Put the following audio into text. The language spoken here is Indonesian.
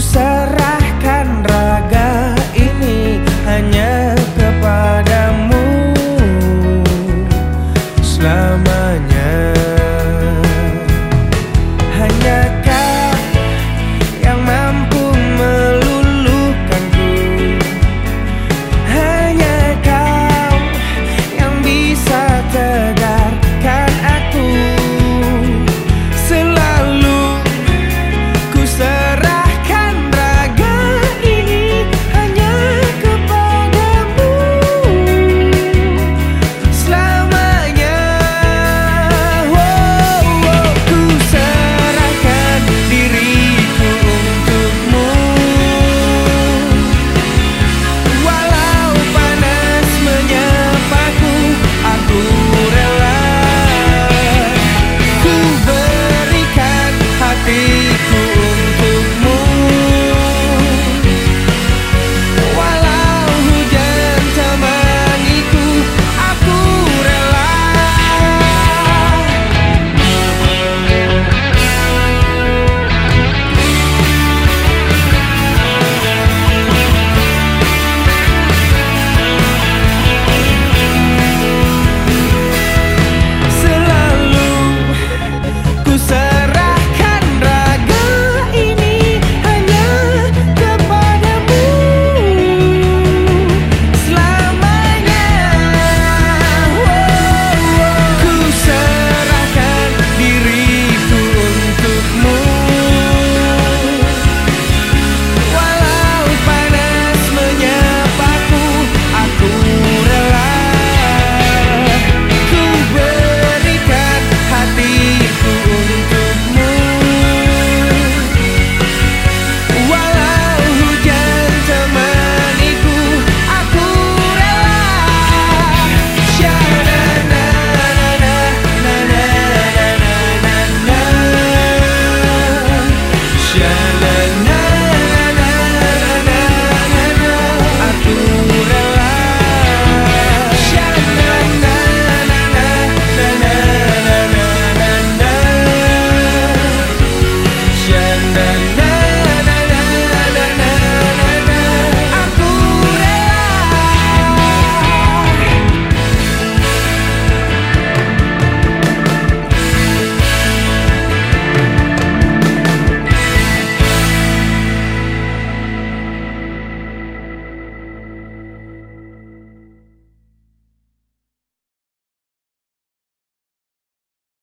serah.